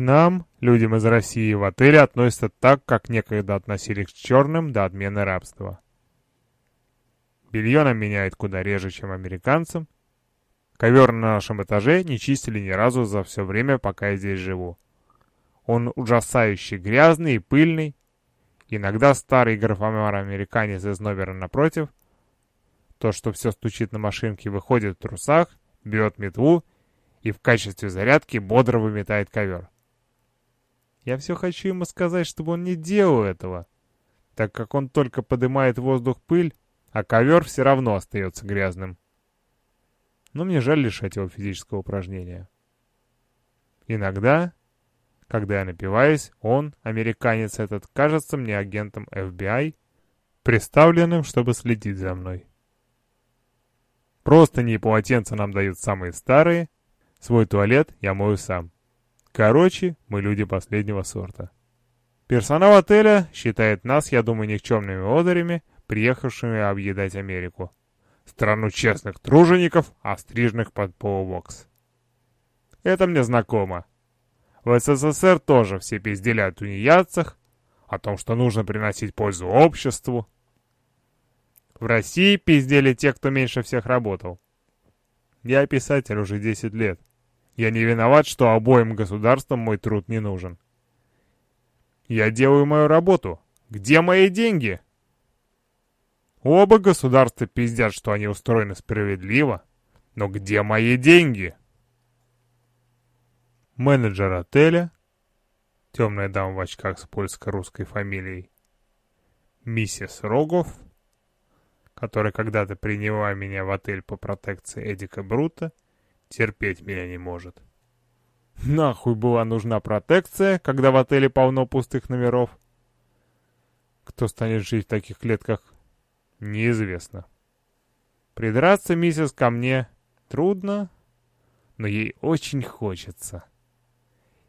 Нам, людям из России, в отеле относятся так, как некогда относились к черным до отмены рабства. Белье нам меняют куда реже, чем американцам. Ковер на нашем этаже не чистили ни разу за все время, пока я здесь живу. Он ужасающе грязный и пыльный. Иногда старый графомар-американец из номера напротив, то, что все стучит на машинке, выходит в трусах, берет метлу и в качестве зарядки бодро выметает ковер. Я все хочу ему сказать, чтобы он не делал этого, так как он только поднимает в воздух пыль, а ковер все равно остается грязным. Но мне жаль лишать его физического упражнения. Иногда, когда я напиваюсь, он, американец этот, кажется мне агентом FBI, представленным, чтобы следить за мной. Просто не полотенца нам дают самые старые, свой туалет я мою сам. Короче, мы люди последнего сорта. Персонал отеля считает нас, я думаю, никчемными одарями, приехавшими объедать Америку. Страну честных тружеников, остриженных под полубокс. Это мне знакомо. В СССР тоже все пиздели о тунеядцах, о том, что нужно приносить пользу обществу. В России пиздели те, кто меньше всех работал. Я писатель уже 10 лет. Я не виноват, что обоим государствам мой труд не нужен. Я делаю мою работу. Где мои деньги? Оба государства пиздят, что они устроены справедливо. Но где мои деньги? Менеджер отеля, темная дама в очках с польско-русской фамилией, миссис Рогов, которая когда-то приняла меня в отель по протекции Эдика Брута, терпеть меня не может. Нахуй была нужна протекция, когда в отеле полно пустых номеров? Кто станет жить в таких клетках, неизвестно. Придраться миссис ко мне трудно, но ей очень хочется.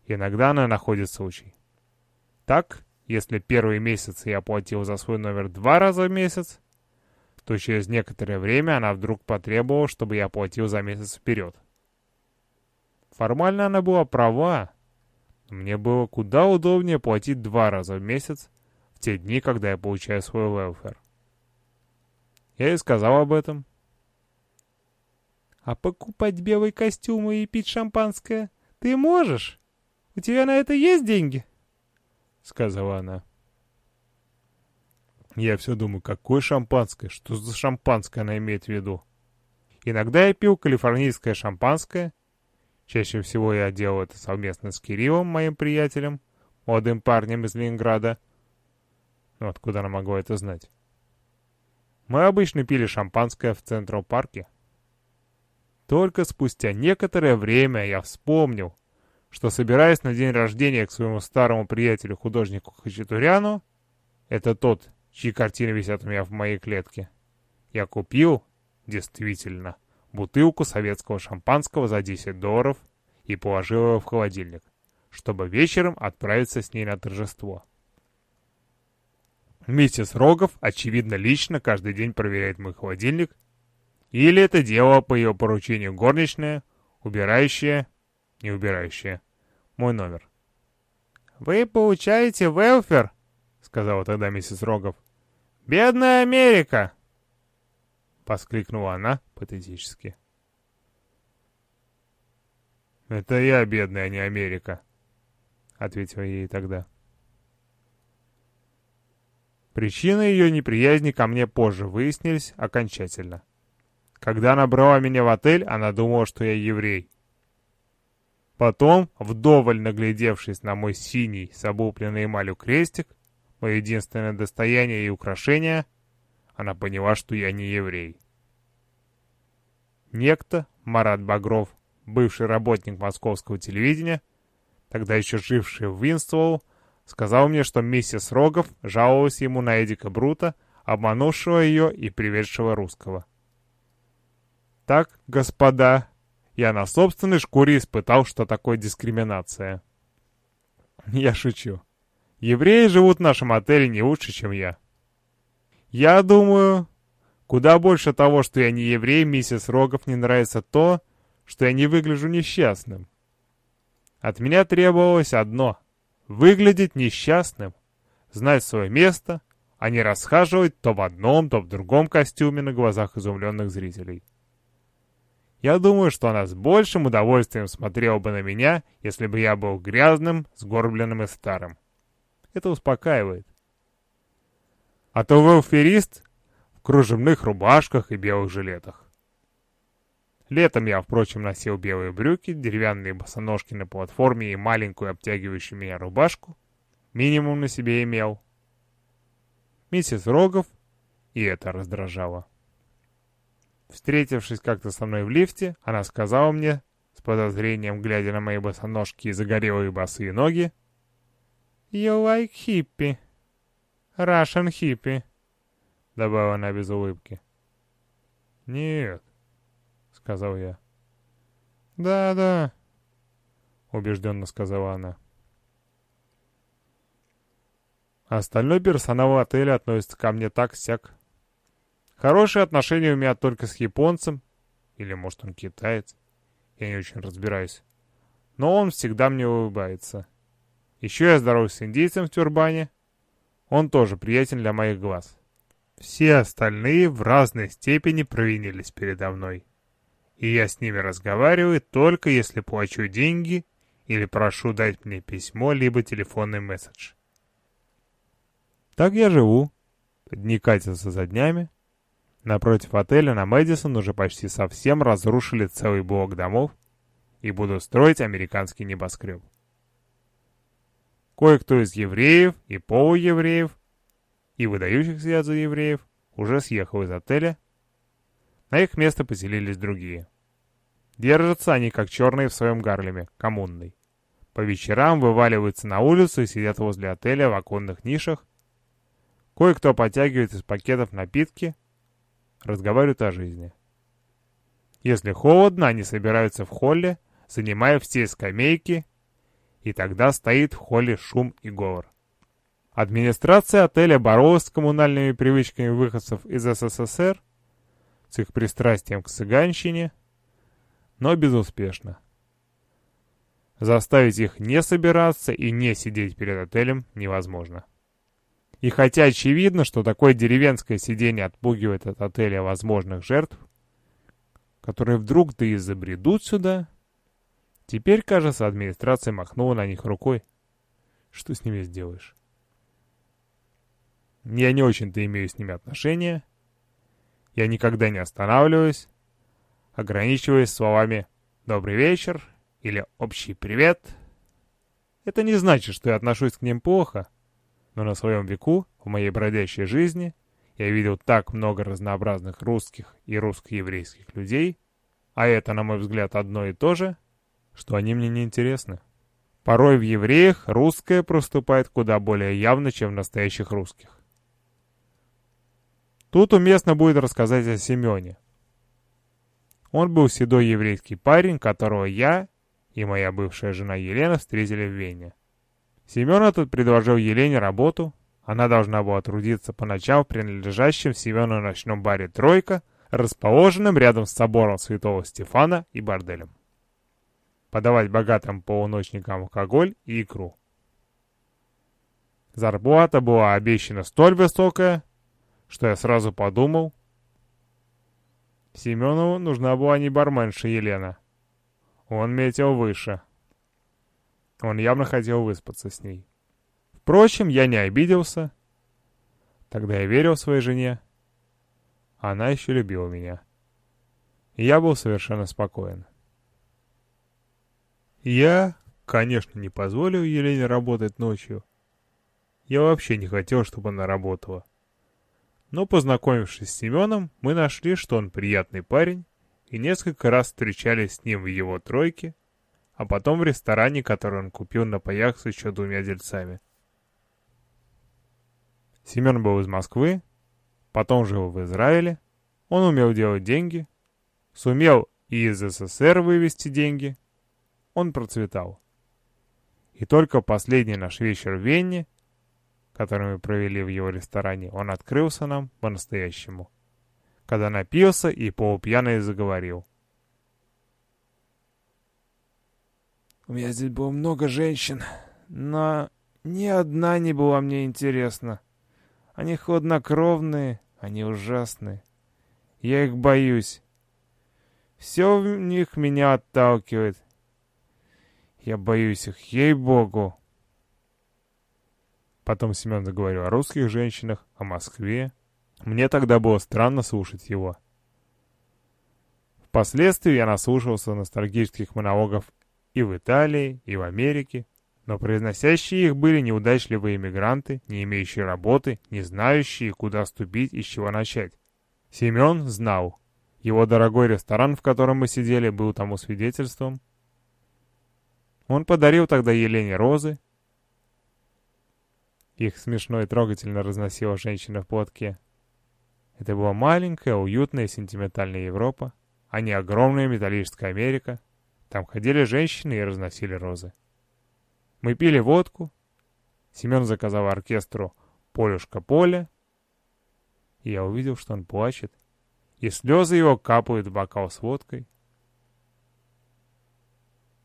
Иногда она находит случай. Так, если первые месяцы я платил за свой номер два раза в месяц, то через некоторое время она вдруг потребовала, чтобы я платил за месяц вперед. Формально она была права. Мне было куда удобнее платить два раза в месяц в те дни, когда я получаю свой велфер. Я ей сказал об этом. «А покупать белые костюмы и пить шампанское ты можешь? У тебя на это есть деньги?» Сказала она. Я все думаю, какое шампанское? Что за шампанское она имеет в виду? Иногда я пил калифорнийское шампанское, Чаще всего я делал это совместно с Кириллом, моим приятелем, молодым парнем из Ленинграда. Ну, откуда она могла это знать? Мы обычно пили шампанское в Централ парке. Только спустя некоторое время я вспомнил, что собираясь на день рождения к своему старому приятелю-художнику Хачатуряну, это тот, чьи картины висят у меня в моей клетке, я купил, действительно, бутылку советского шампанского за 10 долларов и положил его в холодильник, чтобы вечером отправиться с ней на торжество. Миссис Рогов, очевидно, лично каждый день проверяет мой холодильник, или это дело по ее поручению горничная, убирающая, не убирающая, мой номер. «Вы получаете велфер?» — сказала тогда миссис Рогов. «Бедная Америка!» Воскликнула она патетически. «Это я, бедная, не Америка», — ответил ей тогда. Причины ее неприязни ко мне позже выяснились окончательно. Когда она брала меня в отель, она думала, что я еврей. Потом, вдоволь наглядевшись на мой синий с облупленной эмалью крестик, мое единственное достояние и украшение — она поняла, что я не еврей. Некто, Марат Багров, бывший работник московского телевидения, тогда еще живший в Винстволл, сказал мне, что миссис Рогов жаловалась ему на Эдика Брута, обманувшего ее и приведшего русского. Так, господа, я на собственной шкуре испытал, что такое дискриминация. Я шучу. Евреи живут в нашем отеле не лучше, чем я. Я думаю, куда больше того, что я не еврей, миссис Рогов не нравится то, что я не выгляжу несчастным. От меня требовалось одно — выглядеть несчастным, знать свое место, а не расхаживать то в одном, то в другом костюме на глазах изумленных зрителей. Я думаю, что она с большим удовольствием смотрела бы на меня, если бы я был грязным, сгорбленным и старым. Это успокаивает. А то вы аферист в кружевных рубашках и белых жилетах. Летом я, впрочем, носил белые брюки, деревянные босоножки на платформе и маленькую обтягивающую меня рубашку. Минимум на себе имел. Миссис Рогов, и это раздражало. Встретившись как-то со мной в лифте, она сказала мне, с подозрением глядя на мои босоножки и загорелые босые ноги, «You like hippie. Russian hippie», — добавила она без улыбки. «Нет», — сказал я. «Да-да», — убежденно сказала она. Остальной персонал отеля относится ко мне так-сяк. Хорошие отношения у меня только с японцем. Или, может, он китаец. Я не очень разбираюсь. Но он всегда мне улыбается. Еще я здороваюсь с индейцем в тюрбане. Он тоже приятен для моих глаз. Все остальные в разной степени провинились передо мной. И я с ними разговариваю только если плачу деньги или прошу дать мне письмо либо телефонный месседж. Так я живу. Дни катятся за днями. Напротив отеля на Мэдисон уже почти совсем разрушили целый блок домов и будут строить американский небоскреб. Кое-кто из евреев и полуевреев и выдающихся за евреев уже съехал из отеля. На их место поселились другие. Держатся они как черные в своем Гарлеме, коммунный. По вечерам вываливаются на улицу и сидят возле отеля в оконных нишах, Кое-кто подтягивает из пакетов напитки, разговаривают о жизни. Если холодно, они собираются в холле, занимая все скамейки, и тогда стоит в холле шум и говор. Администрация отеля боролась с коммунальными привычками выходцев из СССР, с их пристрастием к цыганщине, но безуспешно. Заставить их не собираться и не сидеть перед отелем невозможно. И хотя очевидно, что такое деревенское сидение отпугивает от отеля возможных жертв, которые вдруг-то и забредут сюда, теперь, кажется, администрация махнула на них рукой. Что с ними сделаешь? Я не очень-то имею с ними отношения. Я никогда не останавливаюсь, ограничиваясь словами «добрый вечер» или «общий привет». Это не значит, что я отношусь к ним плохо, но на своем веку, в моей бродящей жизни, я видел так много разнообразных русских и русско-еврейских людей, а это, на мой взгляд, одно и то же, что они мне не интересны. Порой в евреях русское проступает куда более явно, чем в настоящих русских. Тут уместно будет рассказать о Семене. Он был седой еврейский парень, которого я и моя бывшая жена Елена встретили в Вене. Семен этот предложил Елене работу. Она должна была трудиться по ночам в принадлежащем Семену ночном баре «Тройка», расположенном рядом с собором Святого Стефана и борделем. Подавать богатым полуночникам алкоголь и икру. Зарплата была обещана столь высокая, что я сразу подумал, Семенову нужна была не барменша Елена. Он метил выше. Он явно хотел выспаться с ней. Впрочем, я не обиделся. Тогда я верил своей жене. Она еще любила меня. И я был совершенно спокоен. Я, конечно, не позволил Елене работать ночью. Я вообще не хотел, чтобы она работала. Но, познакомившись с Семеном, мы нашли, что он приятный парень, и несколько раз встречались с ним в его тройке, а потом в ресторане, который он купил на паях с еще двумя дельцами. Семен был из Москвы, потом жил в Израиле, он умел делать деньги, сумел и из СССР вывести деньги, он процветал. И только последний наш вечер в Вене, который мы провели в его ресторане, он открылся нам по-настоящему, когда напился и полупьяный заговорил. У меня здесь было много женщин, но ни одна не была мне интересна. Они хладнокровные, они ужасные. Я их боюсь. Все в них меня отталкивает. Я боюсь их, ей-богу. Потом Семен заговорил о русских женщинах, о Москве. Мне тогда было странно слушать его. Впоследствии я наслушался ностальгических монологов и в Италии, и в Америке, но произносящие их были неудачливые иммигранты, не имеющие работы, не знающие, куда ступить и с чего начать. Семен знал. Его дорогой ресторан, в котором мы сидели, был тому свидетельством. Он подарил тогда Елене розы. Их смешно и трогательно разносила женщина в платке. Это была маленькая, уютная, сентиментальная Европа, а не огромная металлическая Америка. Там ходили женщины и разносили розы. Мы пили водку. Семен заказал оркестру «Полюшка Поле». И я увидел, что он плачет, и слезы его капают в бокал с водкой.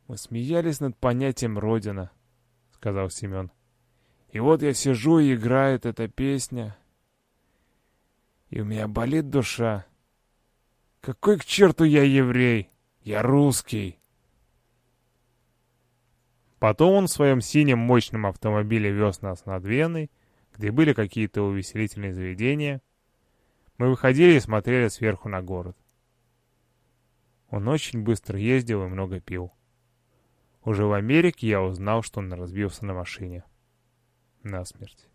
«Мы смеялись над понятием «Родина», — сказал Семен. «И вот я сижу, и играет эта песня, и у меня болит душа. Какой к черту я еврей? Я русский!» Потом он в своем синем мощном автомобиле вез нас над Веной, где были какие-то увеселительные заведения. Мы выходили и смотрели сверху на город. Он очень быстро ездил и много пил. Уже в Америке я узнал, что он разбился на машине. Насмерть.